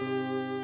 Música